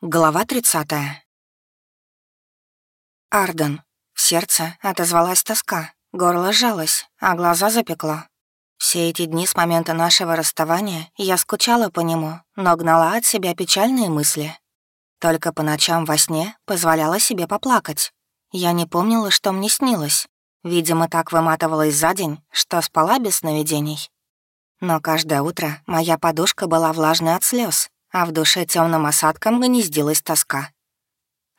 Глава 30. Арден. В сердце отозвалась тоска, горло сжалось, а глаза запекло. Все эти дни с момента нашего расставания я скучала по нему, но гнала от себя печальные мысли. Только по ночам во сне позволяла себе поплакать. Я не помнила, что мне снилось. Видимо, так выматывалась за день, что спала без сновидений. Но каждое утро моя подушка была влажной от слез, а в душе темным осадком гнездилась тоска.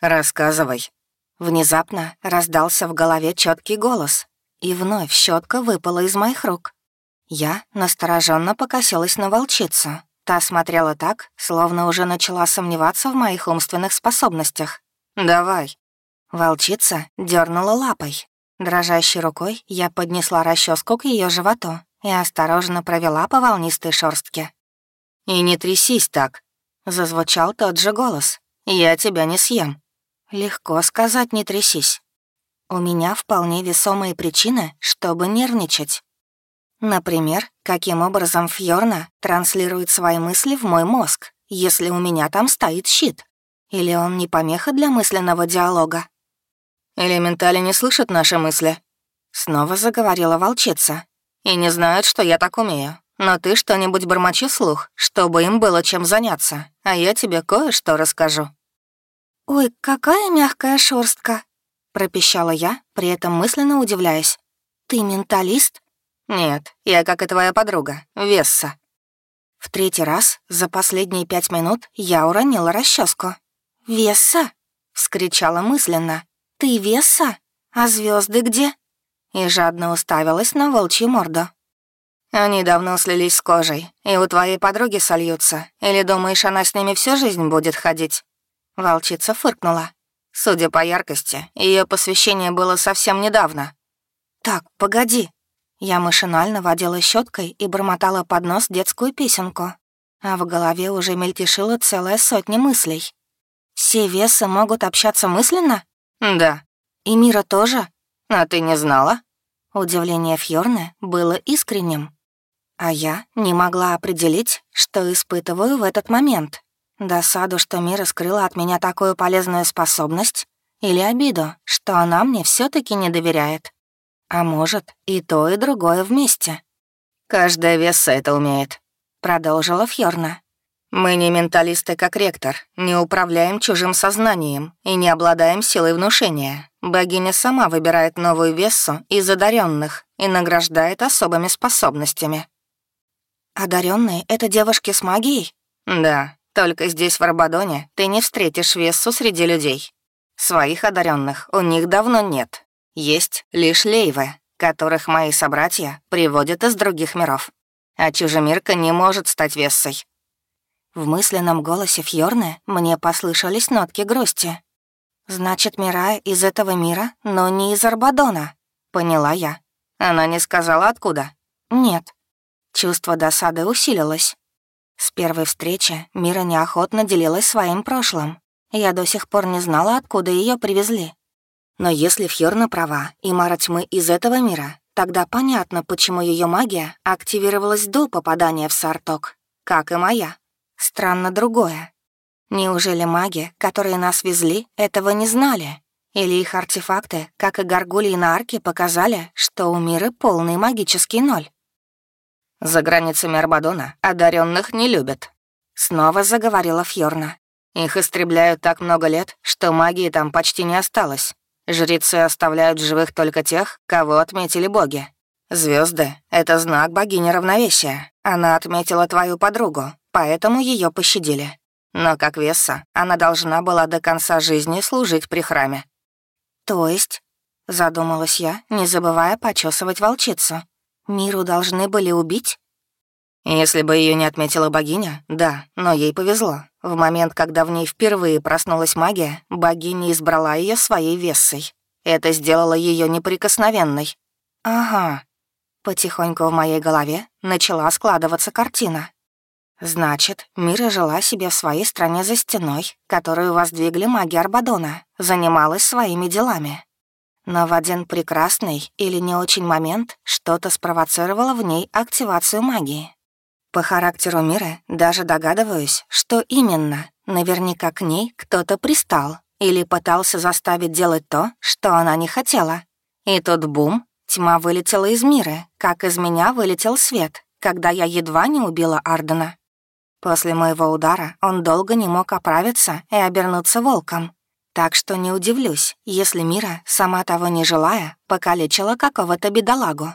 «Рассказывай». Внезапно раздался в голове четкий голос, и вновь щетка выпала из моих рук. Я настороженно покосилась на волчицу. Та смотрела так, словно уже начала сомневаться в моих умственных способностях. «Давай». Волчица дернула лапой. Дрожащей рукой я поднесла расческу к ее животу и осторожно провела по волнистой шорстке. «И не трясись так», — зазвучал тот же голос. «Я тебя не съем». Легко сказать «не трясись». У меня вполне весомые причины, чтобы нервничать. Например, каким образом Фьорна транслирует свои мысли в мой мозг, если у меня там стоит щит? Или он не помеха для мысленного диалога? «Элементали не слышат наши мысли», — снова заговорила волчица. «И не знают, что я так умею. Но ты что-нибудь бормочи слух, чтобы им было чем заняться, а я тебе кое-что расскажу». «Ой, какая мягкая шорстка!» — пропищала я, при этом мысленно удивляясь. «Ты менталист?» «Нет, я, как и твоя подруга, Весса». В третий раз за последние пять минут я уронила расческу. «Весса?» — вскричала мысленно. «Ты Весса? А звезды где?» И жадно уставилась на волчью морду. Они давно слились с кожей, и у твоей подруги сольются. Или думаешь, она с ними всю жизнь будет ходить?» Волчица фыркнула. Судя по яркости, ее посвящение было совсем недавно. «Так, погоди». Я машинально водила щеткой и бормотала под нос детскую песенку. А в голове уже мельтешила целая сотня мыслей. «Все весы могут общаться мысленно?» «Да». «И Мира тоже?» «А ты не знала?» Удивление Фьорны было искренним. А я не могла определить, что испытываю в этот момент. Досаду, что мир скрыла от меня такую полезную способность, или обиду, что она мне все таки не доверяет. А может, и то, и другое вместе. «Каждая веса это умеет», — продолжила Фьорна. «Мы не менталисты, как ректор, не управляем чужим сознанием и не обладаем силой внушения. Богиня сама выбирает новую вессу из одаренных и награждает особыми способностями. Одаренные это девушки с магией? Да, только здесь, в Арбадоне, ты не встретишь Вессу среди людей. Своих одаренных у них давно нет. Есть лишь лейвы, которых мои собратья приводят из других миров. А чужемирка не может стать Вессой. В мысленном голосе Фьорны мне послышались нотки грусти. «Значит, Мирая из этого мира, но не из Арбадона», — поняла я. Она не сказала, откуда? «Нет». Чувство досады усилилось. С первой встречи Мира неохотно делилась своим прошлым. Я до сих пор не знала, откуда ее привезли. Но если Фьорна права, и Мара тьмы из этого мира, тогда понятно, почему ее магия активировалась до попадания в Сарток, как и моя. Странно другое. Неужели маги, которые нас везли, этого не знали? Или их артефакты, как и горгульи на арке, показали, что у Миры полный магический ноль? За границами Арбадона одаренных не любят. Снова заговорила Фьорна. Их истребляют так много лет, что магии там почти не осталось. Жрецы оставляют живых только тех, кого отметили боги. Звезды — это знак богини равновесия. Она отметила твою подругу, поэтому ее пощадили. Но как Весса, она должна была до конца жизни служить при храме. То есть, задумалась я, не забывая почесывать волчицу. Миру должны были убить? Если бы ее не отметила богиня, да, но ей повезло. В момент, когда в ней впервые проснулась магия, богиня избрала ее своей вессой. Это сделало ее неприкосновенной. Ага. Потихоньку в моей голове начала складываться картина. Значит, Мира жила себе в своей стране за стеной, которую воздвигли маги Арбадона, занималась своими делами. Но в один прекрасный или не очень момент что-то спровоцировало в ней активацию магии. По характеру мира даже догадываюсь, что именно, Наверняка к ней кто-то пристал или пытался заставить делать то, что она не хотела. И тут бум, тьма вылетела из мира, как из меня вылетел свет, когда я едва не убила Ардена. После моего удара он долго не мог оправиться и обернуться волком. Так что не удивлюсь, если Мира, сама того не желая, покалечила какого-то бедолагу.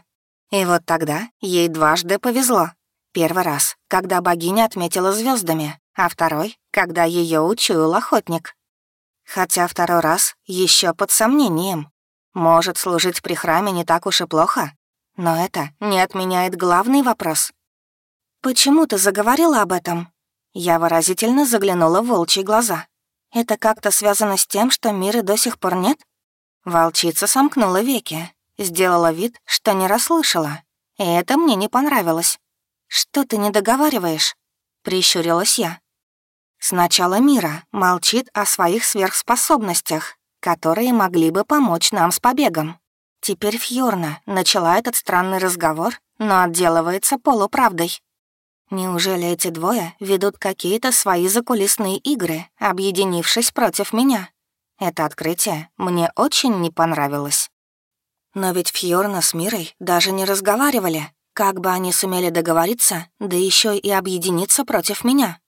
И вот тогда ей дважды повезло. Первый раз, когда богиня отметила звездами, а второй, когда ее учуял охотник. Хотя второй раз еще под сомнением. Может, служить при храме не так уж и плохо, но это не отменяет главный вопрос. «Почему ты заговорила об этом?» Я выразительно заглянула в волчьи глаза. «Это как-то связано с тем, что мира до сих пор нет?» Волчица сомкнула веки, сделала вид, что не расслышала. И это мне не понравилось. «Что ты не договариваешь? прищурилась я. Сначала Мира молчит о своих сверхспособностях, которые могли бы помочь нам с побегом. Теперь Фьорна начала этот странный разговор, но отделывается полуправдой. Неужели эти двое ведут какие-то свои закулисные игры, объединившись против меня? Это открытие мне очень не понравилось. Но ведь Фьорна с Мирой даже не разговаривали. Как бы они сумели договориться, да еще и объединиться против меня?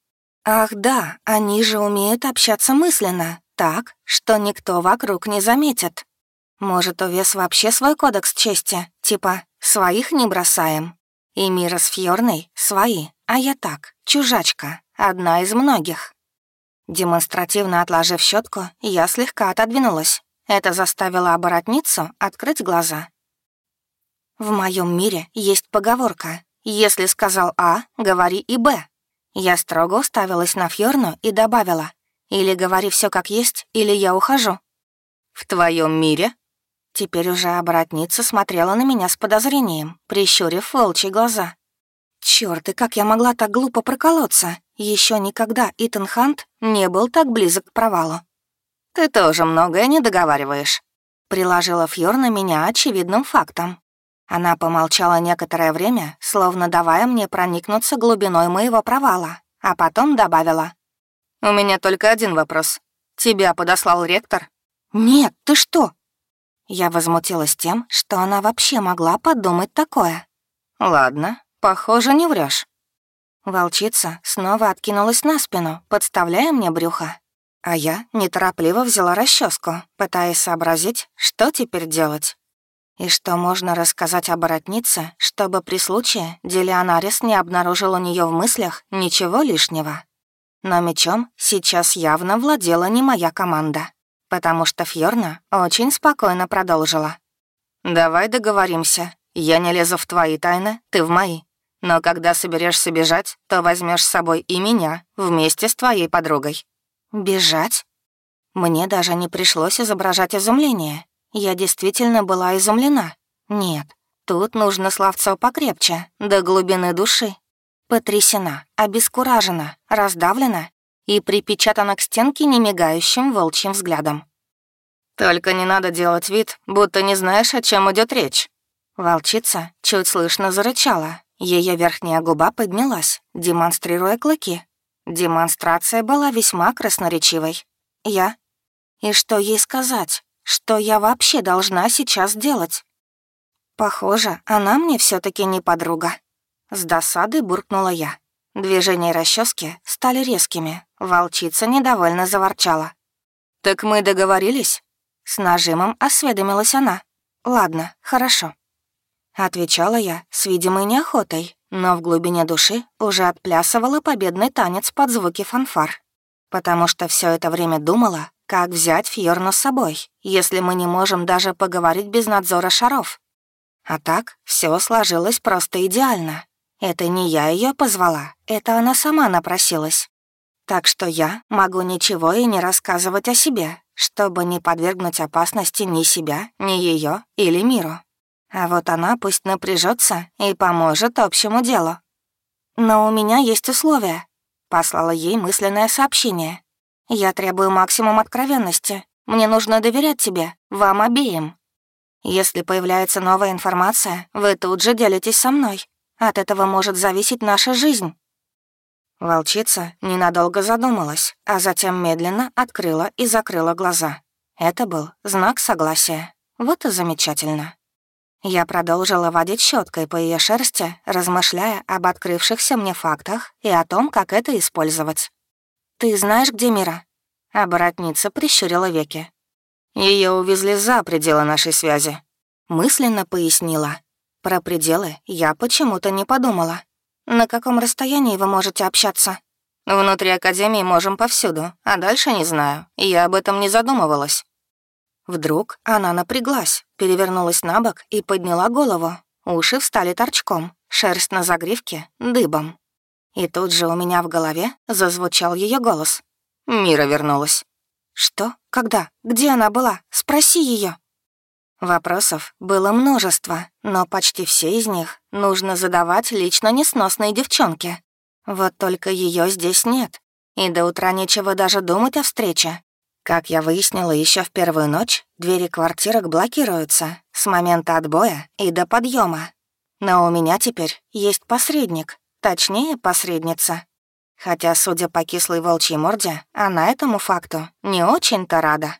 Ах да, они же умеют общаться мысленно, так, что никто вокруг не заметит. Может, увес вообще свой кодекс чести, типа «своих не бросаем». И Мира с Фьорной — свои, а я так, чужачка, одна из многих. Демонстративно отложив щетку, я слегка отодвинулась. Это заставило оборотницу открыть глаза. В моем мире есть поговорка «Если сказал А, говори и Б». Я строго уставилась на Фьорну и добавила «Или говори все как есть, или я ухожу». «В твоем мире?» Теперь уже оборотница смотрела на меня с подозрением, прищурив волчьи глаза. Чёрт, и как я могла так глупо проколоться? Еще никогда Итан Хант не был так близок к провалу. «Ты тоже многое не договариваешь», — приложила Фьор на меня очевидным фактом. Она помолчала некоторое время, словно давая мне проникнуться глубиной моего провала, а потом добавила. «У меня только один вопрос. Тебя подослал ректор?» «Нет, ты что?» Я возмутилась тем, что она вообще могла подумать такое. «Ладно, похоже, не врешь. Волчица снова откинулась на спину, подставляя мне брюхо. А я неторопливо взяла расческу, пытаясь сообразить, что теперь делать. И что можно рассказать о воротнице, чтобы при случае Делионарис не обнаружил у нее в мыслях ничего лишнего. Но мечом сейчас явно владела не моя команда потому что Фьорна очень спокойно продолжила. «Давай договоримся. Я не лезу в твои тайны, ты в мои. Но когда соберешься бежать, то возьмешь с собой и меня вместе с твоей подругой». «Бежать?» Мне даже не пришлось изображать изумление. Я действительно была изумлена. Нет, тут нужно словцо покрепче, до глубины души. Потрясена, обескуражена, раздавлена и припечатана к стенке немигающим волчьим взглядом. «Только не надо делать вид, будто не знаешь, о чем идет речь». Волчица чуть слышно зарычала. Ее верхняя губа поднялась, демонстрируя клыки. Демонстрация была весьма красноречивой. Я? И что ей сказать? Что я вообще должна сейчас делать? Похоже, она мне все таки не подруга. С досадой буркнула я. Движения расчески стали резкими. Волчица недовольно заворчала. «Так мы договорились?» С нажимом осведомилась она. «Ладно, хорошо». Отвечала я с видимой неохотой, но в глубине души уже отплясывала победный танец под звуки фанфар. Потому что все это время думала, как взять Фьорну с собой, если мы не можем даже поговорить без надзора шаров. А так все сложилось просто идеально. Это не я ее позвала, это она сама напросилась. Так что я могу ничего и не рассказывать о себе, чтобы не подвергнуть опасности ни себя, ни ее или миру. А вот она пусть напряжется и поможет общему делу. «Но у меня есть условия», — послала ей мысленное сообщение. «Я требую максимум откровенности. Мне нужно доверять тебе, вам обеим. Если появляется новая информация, вы тут же делитесь со мной. От этого может зависеть наша жизнь». Волчица ненадолго задумалась, а затем медленно открыла и закрыла глаза. Это был знак согласия. Вот и замечательно. Я продолжила водить щеткой по ее шерсти, размышляя об открывшихся мне фактах и о том, как это использовать. «Ты знаешь, где Мира?» Оборотница прищурила веки. Ее увезли за пределы нашей связи», — мысленно пояснила. Про пределы я почему-то не подумала. «На каком расстоянии вы можете общаться?» «Внутри Академии можем повсюду, а дальше не знаю. Я об этом не задумывалась». Вдруг она напряглась, перевернулась на бок и подняла голову. Уши встали торчком, шерсть на загривке — дыбом. И тут же у меня в голове зазвучал ее голос. Мира вернулась. «Что? Когда? Где она была? Спроси ее. Вопросов было множество, но почти все из них нужно задавать лично несносной девчонке. Вот только ее здесь нет, и до утра нечего даже думать о встрече. Как я выяснила еще в первую ночь, двери квартирок блокируются с момента отбоя и до подъема. Но у меня теперь есть посредник, точнее, посредница. Хотя, судя по кислой волчьей морде, она этому факту не очень-то рада.